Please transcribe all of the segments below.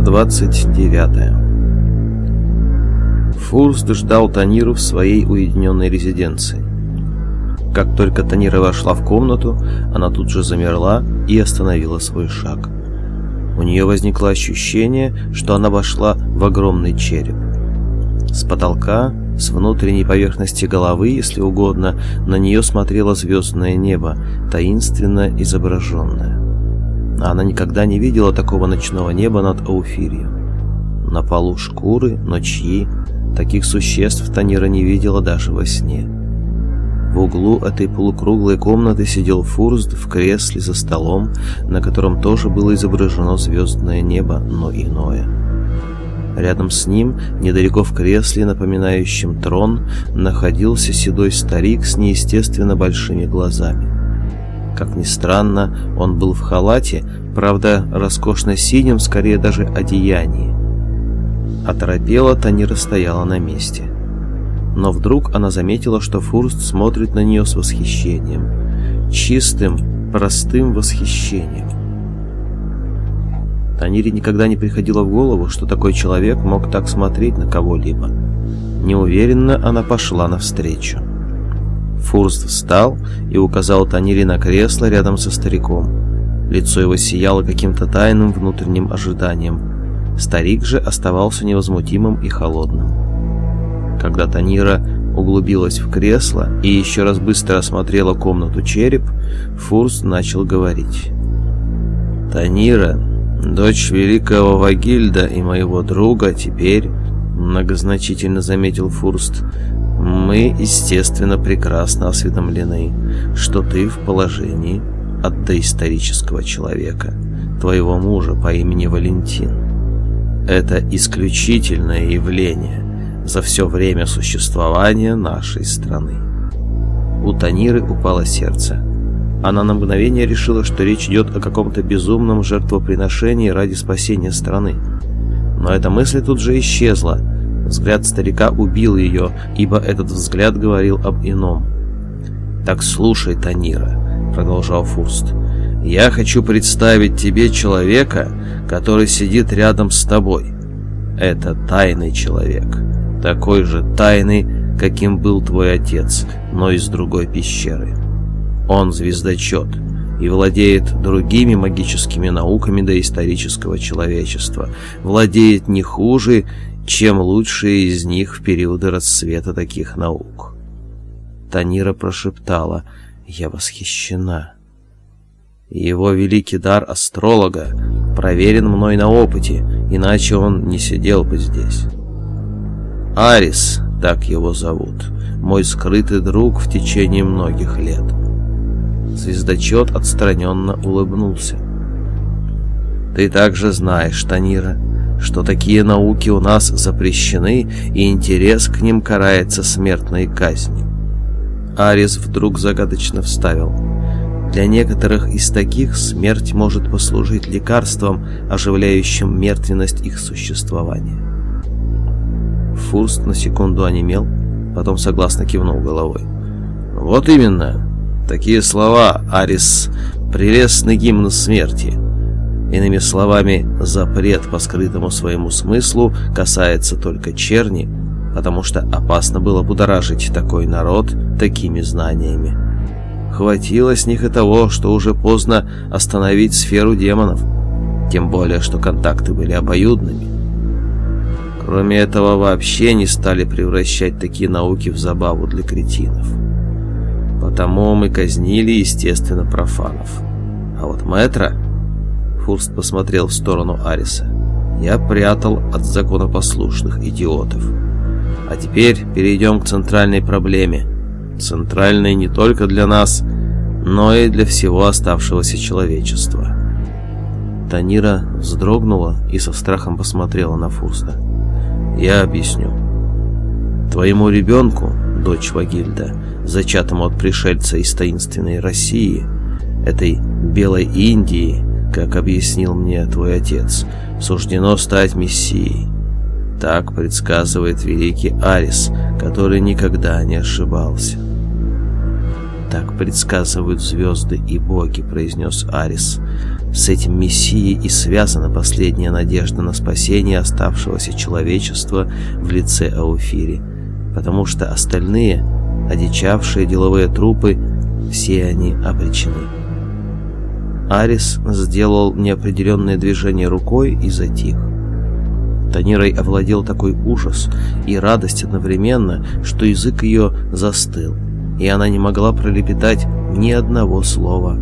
Глава 29 Фурст ждал Таниру в своей уединенной резиденции. Как только Танира вошла в комнату, она тут же замерла и остановила свой шаг. У нее возникло ощущение, что она вошла в огромный череп. С потолка, с внутренней поверхности головы, если угодно, на нее смотрело звездное небо, таинственно изображенное. Она никогда не видела такого ночного неба над Ауфирией. На полу шкуры, ночьи, таких существ Танира не видела даже во сне. В углу этой полукруглой комнаты сидел Фурст в кресле за столом, на котором тоже было изображено звездное небо, но иное. Рядом с ним, недалеко в кресле, напоминающем трон, находился седой старик с неестественно большими глазами. Как ни странно, он был в халате, правда, роскошно-синем, скорее даже одеянии. Оторопела Танира стояла на месте. Но вдруг она заметила, что Фурст смотрит на нее с восхищением. Чистым, простым восхищением. Танире никогда не приходило в голову, что такой человек мог так смотреть на кого-либо. Неуверенно она пошла навстречу. Фурст встал и указал Танире на кресло рядом со стариком. Лицо его сияло каким-то тайным внутренним ожиданием. Старик же оставался невозмутимым и холодным. Когда Танира углубилась в кресло и еще раз быстро осмотрела комнату череп, Фурст начал говорить. «Танира, дочь великого Вагильда и моего друга, теперь, многозначительно заметил Фурст, мы, естественно, прекрасно осведомлены, что ты в положении от доисторического человека, твоего мужа по имени Валентин. Это исключительное явление за все время существования нашей страны. У Таниры упало сердце. Она на мгновение решила, что речь идет о каком-то безумном жертвоприношении ради спасения страны. Но эта мысль тут же исчезла, Взгляд старика убил ее, ибо этот взгляд говорил об ином. «Так слушай, Танира», — продолжал Фурст, — «я хочу представить тебе человека, который сидит рядом с тобой. Это тайный человек, такой же тайный, каким был твой отец, но из другой пещеры. Он звездочет» и владеет другими магическими науками доисторического человечества, владеет не хуже чем лучшие из них в периоды расцвета таких наук. Танира прошептала «Я восхищена». Его великий дар астролога проверен мной на опыте, иначе он не сидел бы здесь. Арис, так его зовут, мой скрытый друг в течение многих лет. Звездочет отстраненно улыбнулся. Ты также знаешь, Танира, что такие науки у нас запрещены, и интерес к ним карается смертной казнью. Арис вдруг загадочно вставил. Для некоторых из таких смерть может послужить лекарством, оживляющим мертвенность их существования. Фурст на секунду онемел, потом согласно кивнул головой. «Вот именно. Такие слова, Арис, прелестный гимн смерти. Иными словами, запрет по скрытому своему смыслу касается только черни, потому что опасно было будоражить такой народ такими знаниями. Хватило с них и того, что уже поздно остановить сферу демонов, тем более, что контакты были обоюдными. Кроме этого, вообще не стали превращать такие науки в забаву для кретинов. Потому мы казнили, естественно, профанов. А вот мэтра Фурст посмотрел в сторону Ариса. «Я прятал от законопослушных идиотов. А теперь перейдем к центральной проблеме. Центральной не только для нас, но и для всего оставшегося человечества». Танира вздрогнула и со страхом посмотрела на Фурста. «Я объясню. Твоему ребенку, дочь Вагильда, зачатому от пришельца из таинственной России, этой белой Индии, как объяснил мне твой отец, суждено стать мессией. Так предсказывает великий Арис, который никогда не ошибался. «Так предсказывают звезды и боги», — произнес Арис. С этим Мессией и связана последняя надежда на спасение оставшегося человечества в лице Ауфири, потому что остальные, одичавшие деловые трупы, все они обречены. Арис сделал неопределенное движение рукой и затих. Танирой овладел такой ужас и радость одновременно, что язык ее застыл, и она не могла пролепетать ни одного слова.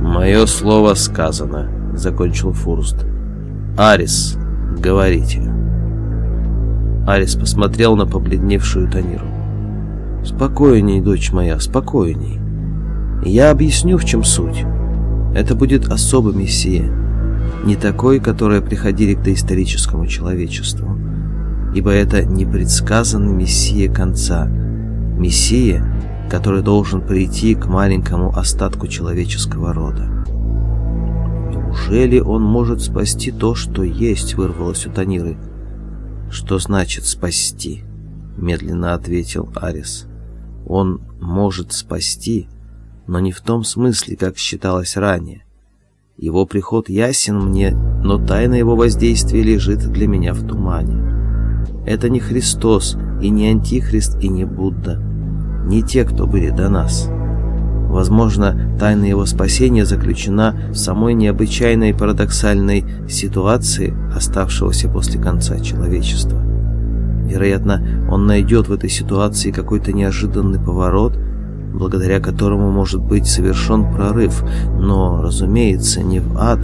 «Мое слово сказано», — закончил Фурст. «Арис, говорите». Арис посмотрел на побледневшую Таниру. «Спокойней, дочь моя, спокойней. Я объясню, в чем суть. Это будет особый мессия, не такой, которые приходили к доисторическому человечеству, ибо это непредсказанный мессия конца, мессия, который должен прийти к маленькому остатку человеческого рода. Неужели он может спасти то, что есть, вырвалось у Таниры? Что значит спасти? Медленно ответил Арис. Он может спасти, но не в том смысле, как считалось ранее. Его приход ясен мне, но тайна его воздействия лежит для меня в тумане. Это не Христос, и не Антихрист, и не Будда. Не те, кто были до нас. Возможно, тайна его спасения заключена в самой необычайной парадоксальной ситуации, оставшегося после конца человечества. Вероятно, он найдет в этой ситуации какой-то неожиданный поворот – благодаря которому может быть совершен прорыв, но, разумеется, не в ад,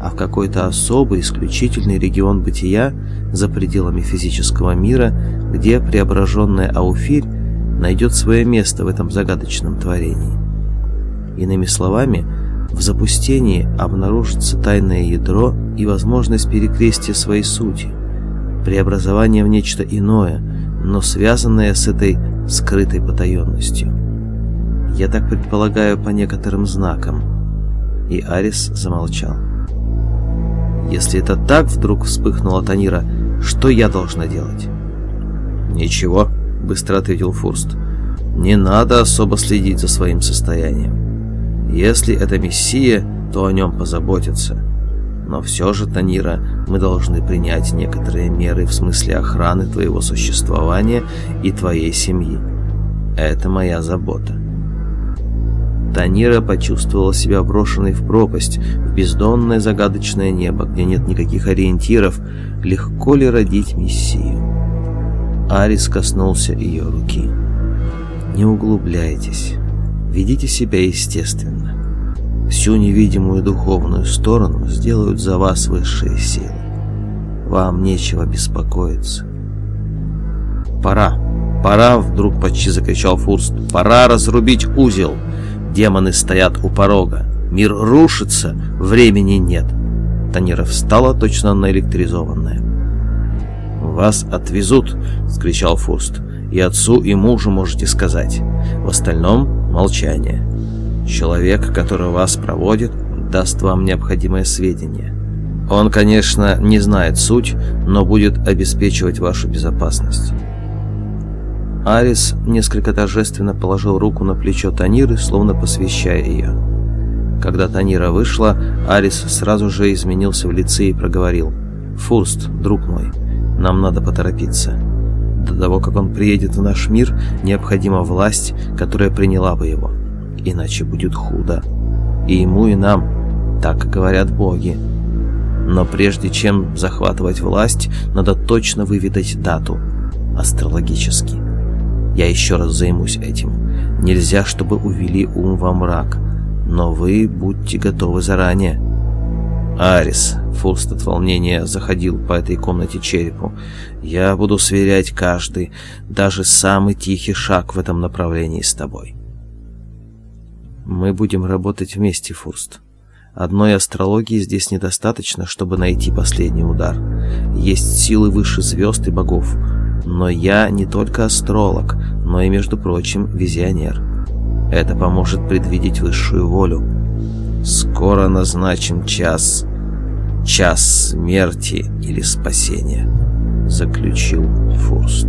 а в какой-то особый, исключительный регион бытия за пределами физического мира, где преображенная Ауфирь найдет свое место в этом загадочном творении. Иными словами, в запустении обнаружится тайное ядро и возможность перекрестия своей сути, преобразование в нечто иное, но связанное с этой скрытой потаенностью. Я так предполагаю по некоторым знакам. И Арис замолчал. Если это так, вдруг вспыхнула Танира, что я должна делать? Ничего, быстро ответил Фурст. Не надо особо следить за своим состоянием. Если это Мессия, то о нем позаботятся. Но все же, Танира, мы должны принять некоторые меры в смысле охраны твоего существования и твоей семьи. Это моя забота. Танира почувствовала себя брошенной в пропасть, в бездонное загадочное небо, где нет никаких ориентиров, легко ли родить Мессию. Арис коснулся ее руки. «Не углубляйтесь, ведите себя естественно. Всю невидимую духовную сторону сделают за вас высшие силы. Вам нечего беспокоиться». «Пора, пора!» — вдруг почти закричал Фурст. «Пора разрубить узел!» Демоны стоят у порога. Мир рушится, времени нет. Танира встала, точно наэлектризованная. «Вас отвезут!» — скричал Фурст. «И отцу, и мужу можете сказать. В остальном — молчание. Человек, который вас проводит, даст вам необходимое сведения. Он, конечно, не знает суть, но будет обеспечивать вашу безопасность». Арис несколько торжественно положил руку на плечо Таниры, словно посвящая ее. Когда Танира вышла, Арис сразу же изменился в лице и проговорил. «Фурст, друг мой, нам надо поторопиться. До того, как он приедет в наш мир, необходима власть, которая приняла бы его. Иначе будет худо. И ему, и нам, так говорят боги. Но прежде чем захватывать власть, надо точно выведать дату, астрологически». Я еще раз займусь этим. Нельзя, чтобы увели ум во мрак. Но вы будьте готовы заранее. Арис, Фурст от волнения заходил по этой комнате черепу. Я буду сверять каждый, даже самый тихий шаг в этом направлении с тобой. Мы будем работать вместе, Фурст. Одной астрологии здесь недостаточно, чтобы найти последний удар. Есть силы выше звезд и богов. Но я не только астролог, но и, между прочим, визионер. Это поможет предвидеть высшую волю. Скоро назначим час, час смерти или спасения, заключил Фурст.